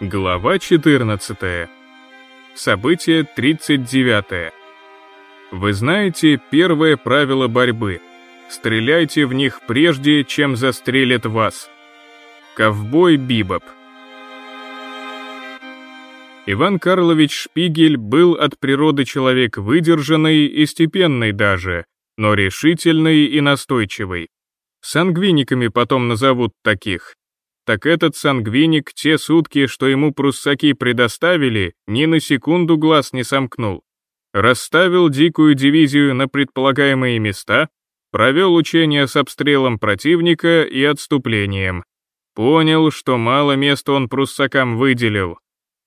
Глава 14. Событие 39. Вы знаете первое правило борьбы. Стреляйте в них прежде, чем застрелят вас. Ковбой Бибоп. Иван Карлович Шпигель был от природы человек выдержанный и степенный даже, но решительный и настойчивый. Сангвиниками потом назовут таких, так этот сангвиник те сутки, что ему пруссаки предоставили, ни на секунду глаз не сомкнул. Расставил дикую дивизию на предполагаемые места, провел учения с обстрелом противника и отступлением. Понял, что мало места он пруссакам выделил.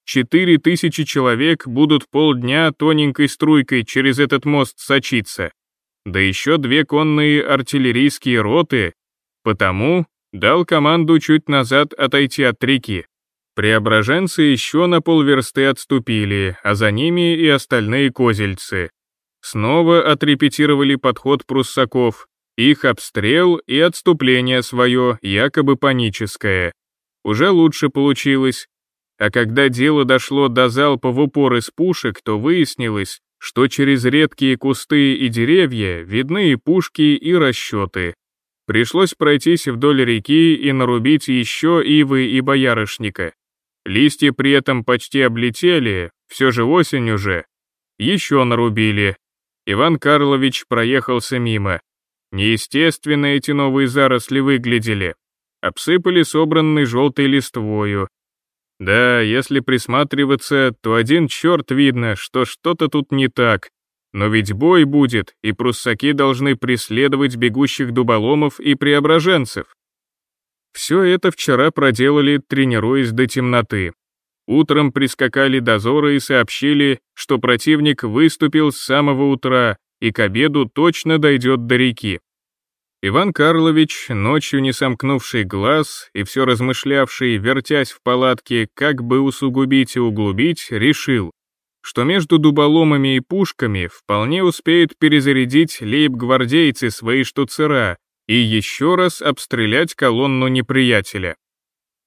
Четыре тысячи человек будут полдня тоненькой струйкой через этот мост сочиться. Да еще две конные артиллерийские роты. Потому дал команду чуть назад отойти от реки. Преображенцы еще на полверсты отступили, а за ними и остальные козельцы. Снова отрепетировали подход пруссаков, их обстрел и отступление свое, якобы паническое. Уже лучше получилось. А когда дело дошло до залпа в упор из пушек, то выяснилось, что через редкие кусты и деревья видны и пушки, и расчеты. Пришлось пройтись вдоль реки и нарубить еще ивы и боярышника. Листья при этом почти облетели, все же осень уже. Еще нарубили. Иван Карлович проехался мимо. Неестественно эти новые заросли выглядели. Обсыпали собранной желтой листвою. Да, если присматриваться, то один черт видно, что что-то тут не так, но ведь бой будет, и пруссаки должны преследовать бегущих дуболомов и преображенцев. Все это вчера проделали, тренируясь до темноты. Утром прискакали дозоры и сообщили, что противник выступил с самого утра и к обеду точно дойдет до реки. Иван Карлович, ночью не сомкнувший глаз и все размышлявший, вертясь в палатке, как бы усугубить и углубить, решил, что между дуболомами и пушками вполне успеют перезарядить лейб-гвардейцы свои штуцера и еще раз обстрелять колонну неприятеля.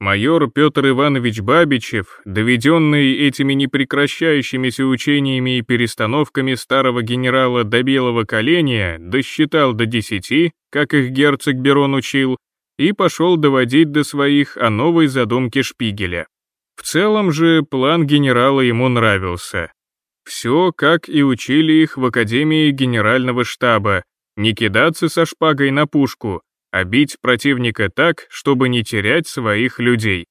Майор Петр Иванович Бабичев, доведенный этими непрекращающимися учениями и перестановками старого генерала до белого коленя, досчитал до десяти, как их герцог Берон учил, и пошел доводить до своих о новой задумке Шпигеля. В целом же план генерала ему нравился. Все, как и учили их в Академии Генерального штаба, не кидаться со шпагой на пушку, а бить противника так, чтобы не терять своих людей.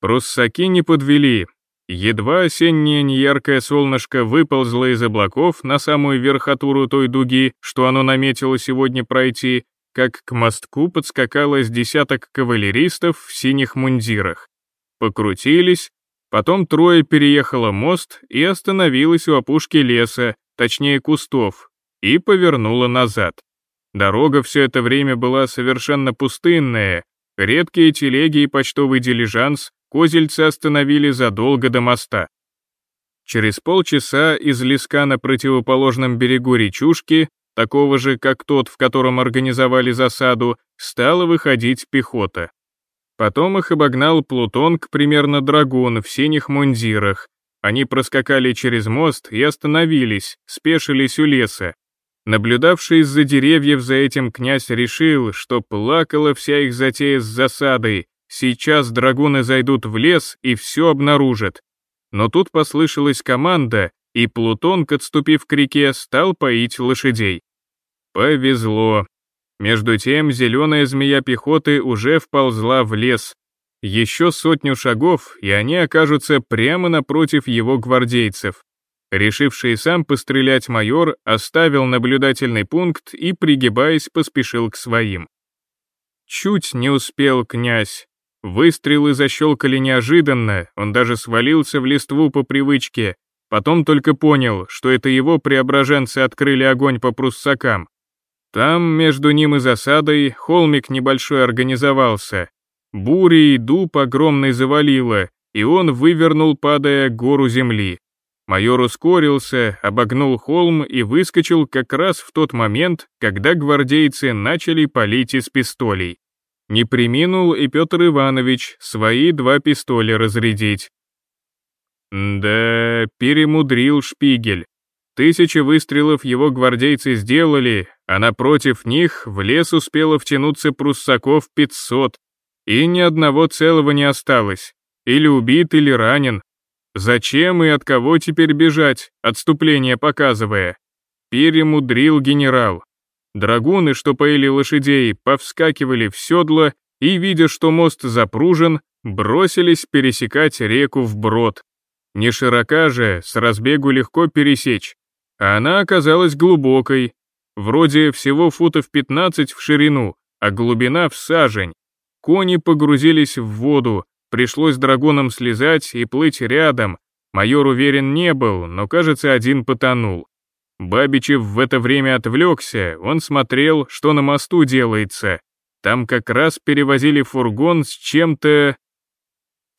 Пруссаки не подвели. Едва осеннее неяркое солнышко выползло из облаков на самую верхотуру той дуги, что оно наметило сегодня пройти, как к мостку подскакало с десяток кавалеристов в синих мундирах покрутились, потом трое переехало мост и остановилось у опушки леса, точнее кустов, и повернуло назад. Дорога все это время была совершенно пустынная, редкие телеги и почтовый дилижанс козельцы остановили задолго до моста. Через полчаса из леска на противоположном берегу речушки, такого же, как тот, в котором организовали засаду, стала выходить пехота. Потом их обогнал Плутонг, примерно драгун, в синих мундирах. Они проскакали через мост и остановились, спешились у леса. Наблюдавший из-за деревьев за этим князь решил, что плакала вся их затея с засадой, сейчас драгуны зайдут в лес и все обнаружат. Но тут послышалась команда, и Плутонг, отступив к реке, стал поить лошадей. Повезло, между тем зеленая змея пехоты уже вползла в лес. Еще сотню шагов, и они окажутся прямо напротив его гвардейцев. Решивший сам пострелять майор оставил наблюдательный пункт и, пригибаясь, поспешил к своим. Чуть не успел князь. Выстрелы защелкали неожиданно, он даже свалился в листву по привычке, потом только понял, что это его преображенцы открыли огонь по пруссакам. Там, между ним и засадой, холмик небольшой организовался. Бурей дуб огромный завалило, и он вывернул, падая, гору земли. Майор ускорился, обогнул холм и выскочил как раз в тот момент, когда гвардейцы начали палить из пистолей. Не приминул и Петр Иванович свои два пистоля разрядить. Да, перемудрил шпигель. Тысячи выстрелов его гвардейцы сделали, а напротив них в лес успело втянуться пруссаков пятьсот, и ни одного целого не осталось, или убит, или ранен. Зачем и от кого теперь бежать, отступление показывая? Перемудрил генерал. Драгуны, что поили лошадей, повскакивали в седло и, видя, что мост запружен, бросились пересекать реку вброд. Не широка же, с разбегу легко пересечь, а она оказалась глубокой, вроде всего футов 15 в ширину, а глубина в сажень. Кони погрузились в воду, пришлось драгунам слезать и плыть рядом. Майор уверен не был, но, кажется, один потонул. Бабичев в это время отвлекся, он смотрел, что на мосту делается. Там как раз перевозили фургон с чем-то...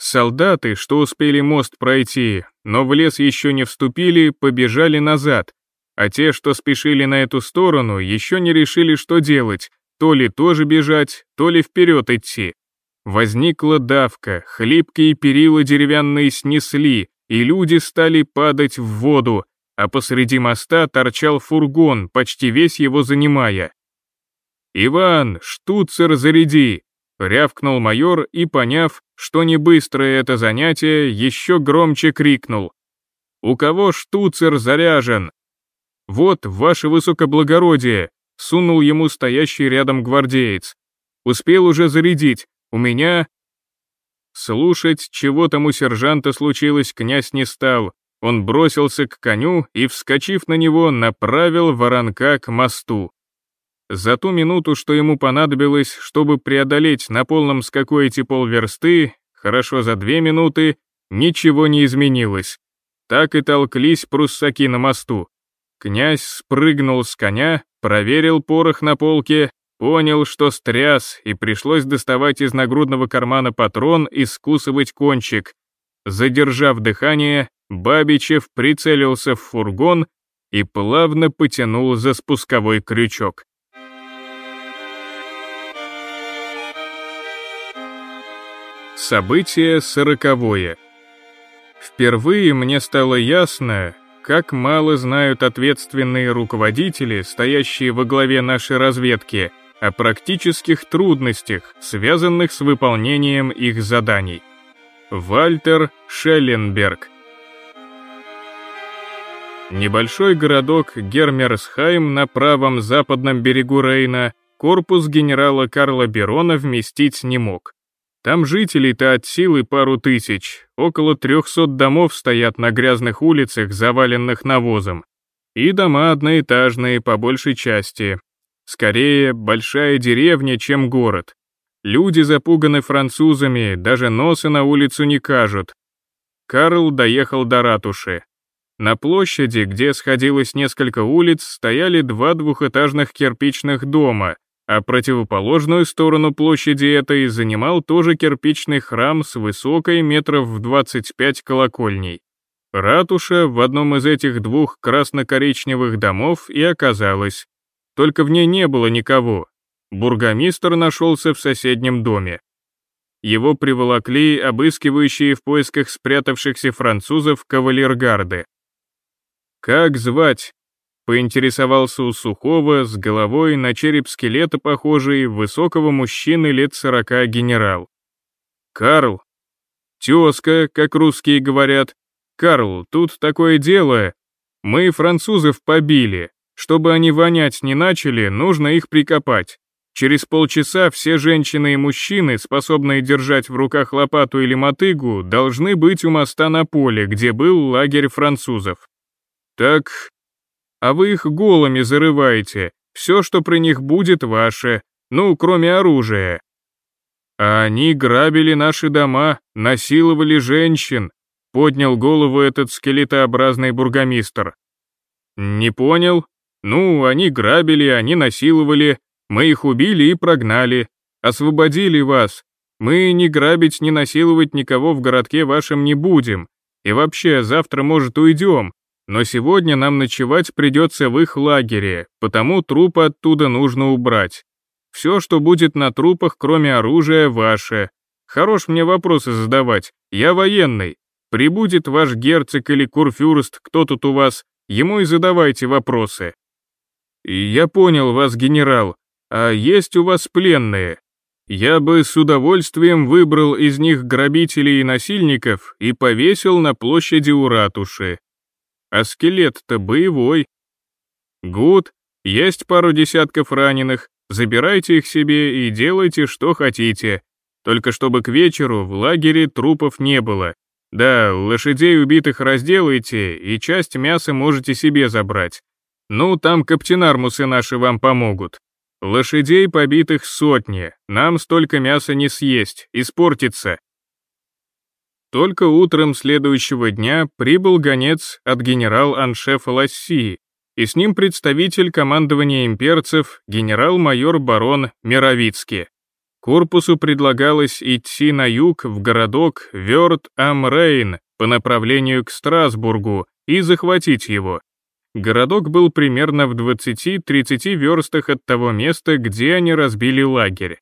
Солдаты, что успели мост пройти, но в лес еще не вступили, побежали назад, а те, что спешили на эту сторону, еще не решили, что делать, то ли тоже бежать, то ли вперед идти. Возникла давка, хлипкие перила деревянные снесли, и люди стали падать в воду, а посреди моста торчал фургон, почти весь его занимая. «Иван, штуцер заряди!» — рявкнул майор и, поняв, что не быстрое это занятие, еще громче крикнул. «У кого штуцер заряжен?» «Вот, ваше высокоблагородие!» — сунул ему стоящий рядом гвардеец. «Успел уже зарядить, у меня...» Слушать, чего там у сержанта случилось, князь не стал. Он бросился к коню и, вскочив на него, направил воронка к мосту. За ту минуту, что ему понадобилось, чтобы преодолеть на полном скаку эти полверсты, хорошо за две минуты, ничего не изменилось. Так и толклись пруссаки на мосту. Князь спрыгнул с коня, проверил порох на полке, понял, что стряс, и пришлось доставать из нагрудного кармана патрон и скусывать кончик. Задержав дыхание, Бабичев прицелился в фургон и плавно потянул за спусковой крючок. Событие сороковое. Впервые мне стало ясно, как мало знают ответственные руководители, стоящие во главе нашей разведки, о практических трудностях, связанных с выполнением их заданий. Вальтер Шелленберг Небольшой городок Гермерсхайм на правом западном берегу Рейна корпус генерала Карла Берона вместить не мог. Там жителей-то от силы пару тысяч, около трехсот домов стоят на грязных улицах, заваленных навозом. И дома одноэтажные по большей части. Скорее, большая деревня, чем город. Люди запуганы французами, даже носа на улицу не кажут. Карл доехал до ратуши. На площади, где сходилось несколько улиц, стояли два двухэтажных кирпичных дома, а противоположную сторону площади этой занимал тоже кирпичный храм с высокой метров в 25 колокольней. Ратуша в одном из этих двух красно-коричневых домов и оказалась. Только в ней не было никого. Бургомистр нашелся в соседнем доме. Его приволокли обыскивающие в поисках спрятавшихся французов кавалергарды. «Как звать?» Поинтересовался у Сухого с головой на череп скелета похожий высокого мужчины лет сорока генерал. «Карл». «Тезка, как русские говорят. Карл, тут такое дело. Мы французов побили. Чтобы они вонять не начали, нужно их прикопать. Через полчаса все женщины и мужчины, способные держать в руках лопату или мотыгу, должны быть у моста на поле, где был лагерь французов. Так, а вы их голыми зарываете, все, что при них будет, ваше, ну, кроме оружия. А они грабили наши дома, насиловали женщин, поднял голову этот скелетообразный бургомистр. Не понял? Ну, они грабили, они насиловали, мы их убили и прогнали, освободили вас. Мы ни грабить, ни насиловать никого в городке вашем не будем. И вообще, завтра, может, уйдем, но сегодня нам ночевать придется в их лагере, потому трупы оттуда нужно убрать. Все, что будет на трупах, кроме оружия, ваше. Хорош мне вопросы задавать, я военный. Прибудет ваш герцог или курфюрст, кто тут у вас, ему и задавайте вопросы. Я понял вас, генерал, а есть у вас пленные? Я бы с удовольствием выбрал из них грабителей и насильников и повесил на площади у ратуши. А скелет-то боевой. Гуд, есть пару десятков раненых, забирайте их себе и делайте, что хотите. Только чтобы к вечеру в лагере трупов не было. Да, лошадей убитых разделайте, и часть мяса можете себе забрать. Ну, там каптенармусы наши вам помогут. Лошадей побитых сотни, нам столько мяса не съесть, испортится. Только утром следующего дня прибыл гонец от генерал-аншефа Лассии, и с ним представитель командования имперцев генерал-майор барон Мировицкий. Корпусу предлагалось идти на юг в городок Вёрт-Ам-Рейн по направлению к Страсбургу и захватить его. Городок был примерно в 20-30 верстах от того места, где они разбили лагерь.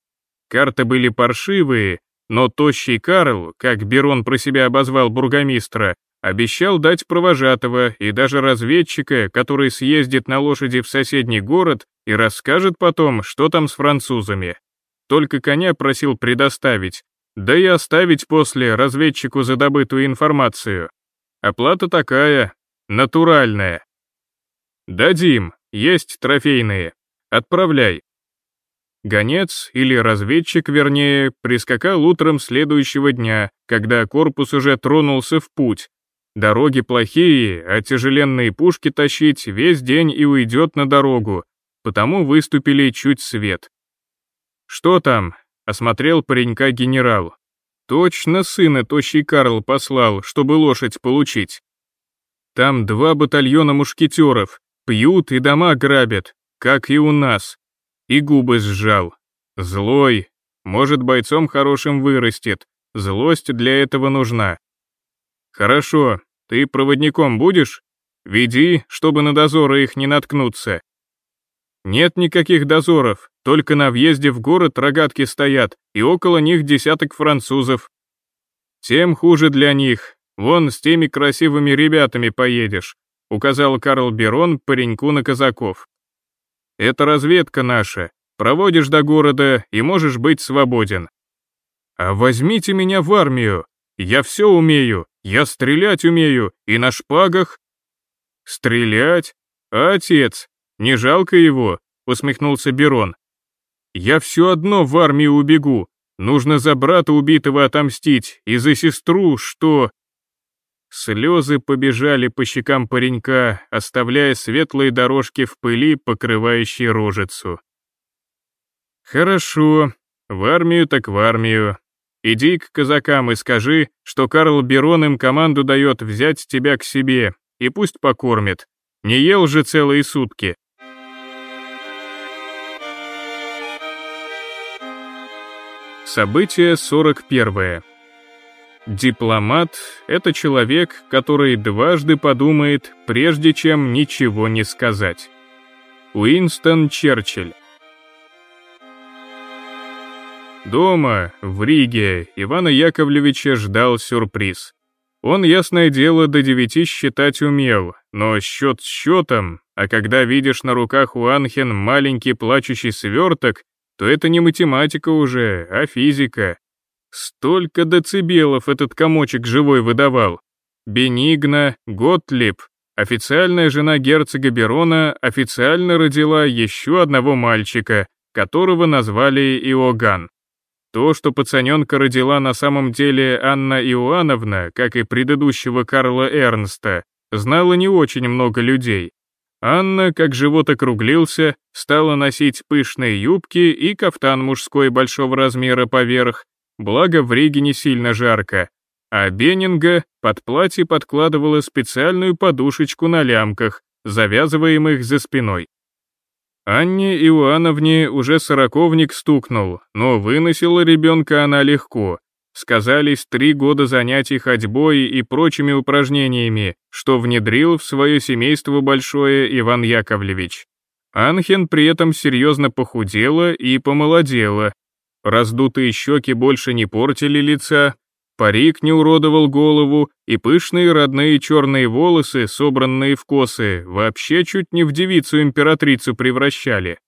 Карты были паршивые, но тощий Карл, как Берон про себя обозвал бургомистра, обещал дать провожатого и даже разведчика, который съездит на лошади в соседний город и расскажет потом, что там с французами. Только коня просил предоставить, да и оставить после разведчику за добытую информацию. Оплата такая, натуральная. «Дадим, есть трофейные. Отправляй». Гонец, или разведчик, вернее, прискакал утром следующего дня, когда корпус уже тронулся в путь. Дороги плохие, а тяжеленные пушки тащить весь день и уйдет на дорогу, потому выступили чуть свет. «Что там?» — осмотрел паренька генерал. «Точно сына тощий Карл послал, чтобы лошадь получить. Там два батальона мушкетеров, Пьют и дома грабят, как и у нас. И губы сжал. Злой. Может, бойцом хорошим вырастет. Злость для этого нужна. Хорошо, ты проводником будешь? Веди, чтобы на дозоры их не наткнуться. Нет никаких дозоров, только на въезде в город рогатки стоят, и около них десяток французов. Тем хуже для них. Вон с теми красивыми ребятами поедешь указал Карл Берон пареньку на казаков. Это разведка наша. Проводишь до города и можешь быть свободен. А возьмите меня в армию. Я все умею. Я стрелять умею и на шпагах. Стрелять? отец, не жалко его, усмехнулся Берон. Я все одно в армию убегу. Нужно за брата убитого отомстить и за сестру, что... Слезы побежали по щекам паренька, оставляя светлые дорожки в пыли, покрывающей рожицу. «Хорошо, в армию так в армию. Иди к казакам и скажи, что Карл Берон им команду дает взять тебя к себе, и пусть покормит. Не ел же целые сутки». Событие 41. Дипломат — это человек, который дважды подумает, прежде чем ничего не сказать. Уинстон Черчилль Дома, в Риге, Ивана Яковлевича ждал сюрприз. Он, ясное дело, до девяти считать умел, но счет счетом, а когда видишь на руках у Анхен маленький плачущий сверток, то это не математика уже, а физика. Столько децибелов этот комочек живой выдавал. Бенигна, Готлиб, официальная жена герцога Берона, официально родила еще одного мальчика, которого назвали Иоганн. То, что пацаненка родила на самом деле Анна Иоанновна, как и предыдущего Карла Эрнста, знало не очень много людей. Анна, как живот округлился, стала носить пышные юбки и кафтан мужской большого размера поверх, благо в Риге не сильно жарко, а Беннинга под платье подкладывала специальную подушечку на лямках, завязываемых за спиной. Анне Иоанновне уже сороковник стукнул, но выносила ребенка она легко. Сказались три года занятий ходьбой и прочими упражнениями, что внедрил в свое семейство большое Иван Яковлевич. Анхен при этом серьезно похудела и помолодела. Раздутые щеки больше не портили лица, парик не уродовал голову, и пышные родные черные волосы, собранные в косы, вообще чуть не в девицу-императрицу превращали.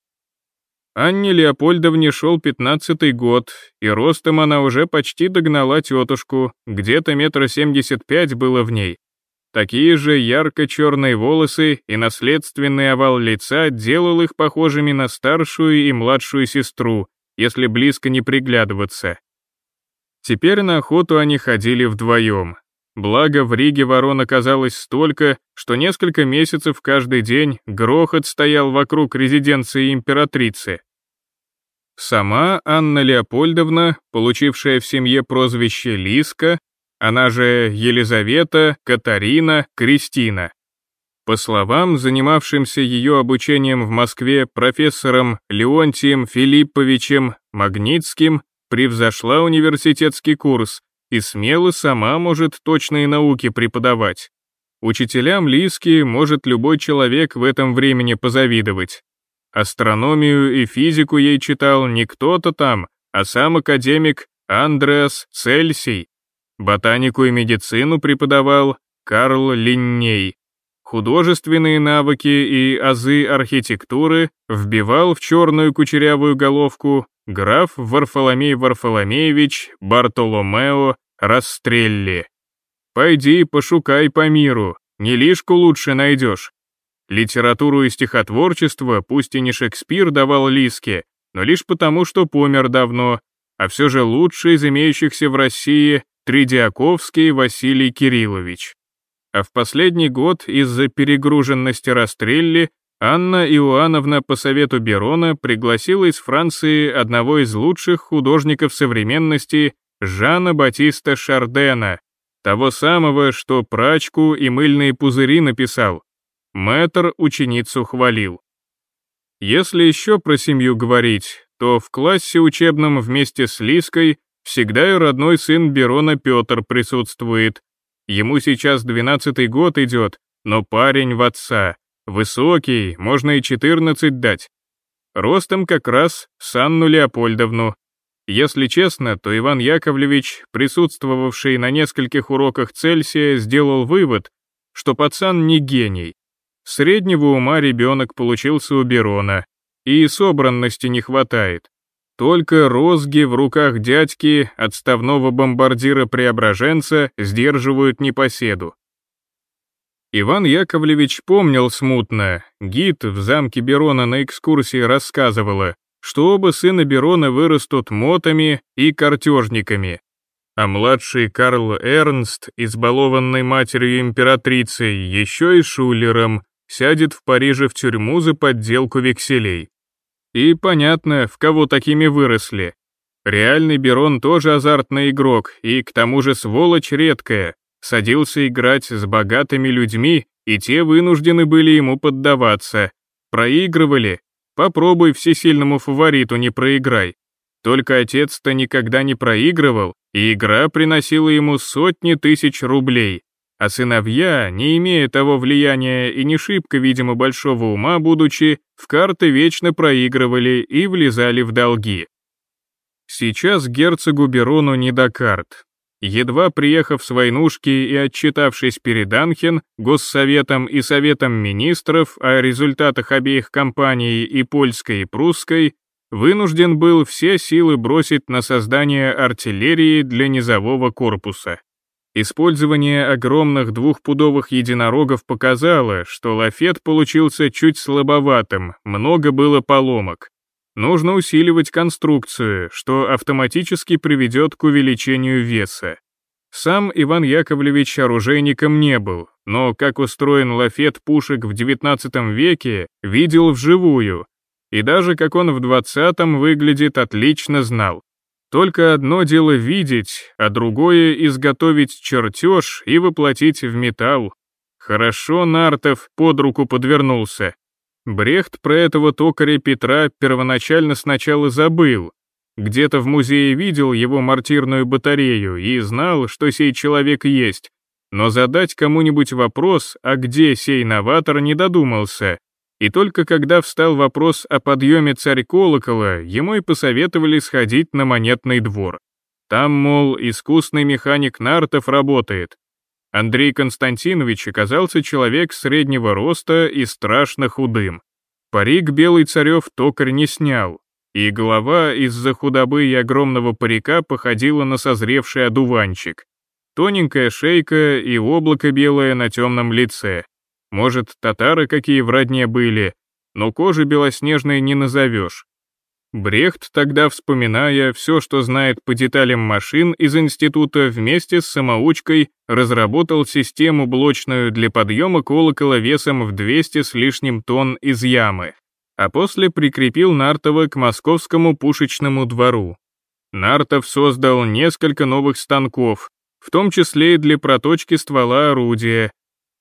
Анне Леопольдовне шел пятнадцатый год, и ростом она уже почти догнала тетушку, где-то метра семьдесят пять было в ней. Такие же ярко-черные волосы и наследственный овал лица делал их похожими на старшую и младшую сестру, если близко не приглядываться. Теперь на охоту они ходили вдвоем. Благо в Риге ворон оказалось столько, что несколько месяцев каждый день грохот стоял вокруг резиденции императрицы. Сама Анна Леопольдовна, получившая в семье прозвище Лиска, она же Елизавета, Катарина, Кристина. По словам занимавшимся ее обучением в Москве профессором Леонтием Филипповичем Магнитским, превзошла университетский курс и смело сама может точные науки преподавать. Учителям Лиски может любой человек в этом времени позавидовать. Астрономию и физику ей читал не кто-то там, а сам академик Андреас Цельсий. Ботанику и медицину преподавал Карл Линней. Художественные навыки и азы архитектуры вбивал в черную кучерявую головку граф Варфоломей Варфоломеевич Бартоломео Расстрелли. Пойди, пошукай по миру, не лишку лучше найдешь. Литературу и стихотворчество, пусть и не Шекспир давал Лиске, но лишь потому, что помер давно, а все же лучший из имеющихся в России Тридиаковский Василий Кириллович. А в последний год из-за перегруженности Расстрелли Анна Иоанновна по совету Берона пригласила из Франции одного из лучших художников современности Жана Батиста Шардена, того самого, что прачку и мыльные пузыри написал. Мэтр ученицу хвалил. Если еще про семью говорить, то в классе учебном вместе с Лиской всегда и родной сын Берона Петр присутствует. Ему сейчас двенадцатый год идет, но парень в отца. Высокий, можно и 14 дать. Ростом как раз с Анну Леопольдовну. Если честно, то Иван Яковлевич, присутствовавший на нескольких уроках Цельсия, сделал вывод, что пацан не гений. Среднего ума ребенок получился у Берона, и собранности не хватает. Только розги в руках дядьки, отставного бомбардира-преображенца, сдерживают непоседу. Иван Яковлевич помнил смутно, гид в замке Берона на экскурсии рассказывала, что оба сына Берона вырастут мотами и картежниками, а младший Карл Эрнст, избалованный матерью императрицей, еще и шулером, сядет в Париже в тюрьму за подделку векселей. И понятно, в кого такими выросли. Реальный Берон тоже азартный игрок, и к тому же сволочь редкая, садился играть с богатыми людьми, и те вынуждены были ему поддаваться. Проигрывали. Попробуй всесильному фавориту не проиграй. Только отец-то никогда не проигрывал, и игра приносила ему сотни тысяч рублей. А сыновья, не имея того влияния и не шибко, видимо, большого ума будучи, в карты вечно проигрывали и влезали в долги. Сейчас герцогу Берону не до карт. Едва приехав с войнушки и отчитавшись перед Анхен, Госсоветом и Советом министров о результатах обеих кампаний и польской, и прусской, вынужден был все силы бросить на создание артиллерии для низового корпуса. Использование огромных двухпудовых единорогов показало, что лафет получился чуть слабоватым, много было поломок. Нужно усиливать конструкцию, что автоматически приведет к увеличению веса. Сам Иван Яковлевич оружейником не был, но как устроен лафет пушек в XIX веке, видел вживую, и даже как он в 20-м выглядит, отлично знал. Только одно дело видеть, а другое — изготовить чертеж и воплотить в металл. Хорошо Нартов под руку подвернулся. Брехт про этого токаря Петра первоначально сначала забыл. Где-то в музее видел его мортирную батарею и знал, что сей человек есть. Но задать кому-нибудь вопрос, а где сей новатор, не додумался. И только когда встал вопрос о подъеме царь колокола, ему и посоветовали сходить на монетный двор. Там, мол, искусный механик Нартов работает. Андрей Константинович оказался человек среднего роста и страшно худым. Парик белый царев токарь не снял, и голова из-за худобы и огромного парика походила на созревший одуванчик. Тоненькая шейка и облако белое на темном лице. Может, татары какие в родне были, но кожи белоснежной не назовешь. Брехт тогда, вспоминая все, что знает по деталям машин из института, вместе с самоучкой разработал систему блочную для подъема колокола весом в 200 с лишним тонн из ямы, а после прикрепил Нартова к московскому пушечному двору. Нартов создал несколько новых станков, в том числе и для проточки ствола орудия,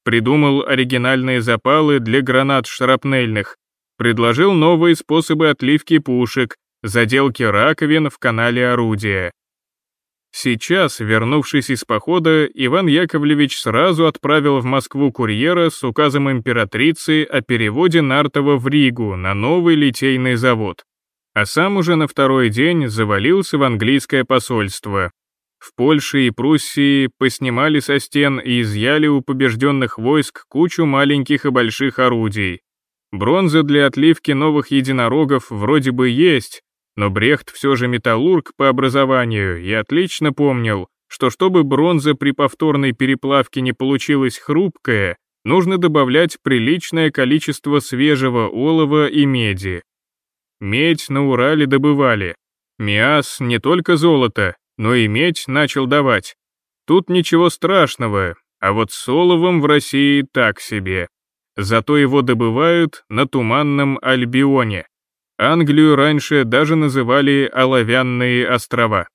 придумал оригинальные запалы для гранат шрапнельных, предложил новые способы отливки пушек, заделки раковин в канале орудия. Сейчас, вернувшись из похода, Иван Яковлевич сразу отправил в Москву курьера с указом императрицы о переводе Нартова в Ригу на новый литейный завод. А сам уже на второй день завалился в английское посольство. В Польше и Пруссии поснимали со стен и изъяли у побежденных войск кучу маленьких и больших орудий, Бронза для отливки новых единорогов вроде бы есть, но Брехт все же металлург по образованию и отлично помнил, что чтобы бронза при повторной переплавке не получилась хрупкая, нужно добавлять приличное количество свежего олова и меди. Медь на Урале добывали. Миас не только золото, но и медь начал давать. Тут ничего страшного, а вот с оловом в России так себе зато его добывают на Туманном Альбионе. Англию раньше даже называли Оловянные острова.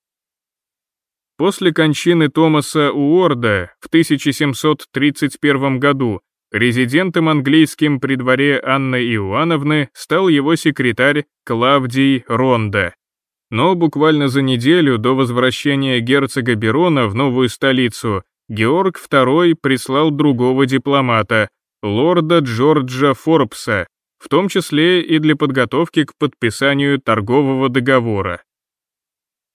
После кончины Томаса Уорда в 1731 году резидентом английским при дворе Анны Иоанновны стал его секретарь Клавдий Ронда. Но буквально за неделю до возвращения герцога Берона в новую столицу Георг II прислал другого дипломата, лорда Джорджа Форбса, в том числе и для подготовки к подписанию торгового договора.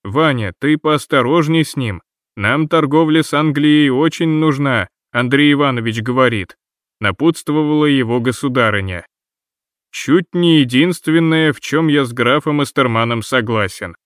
«Ваня, ты поосторожней с ним. Нам торговля с Англией очень нужна», Андрей Иванович говорит, напутствовала его государыня. Чуть не единственное, в чем я с графом Эстерманом согласен.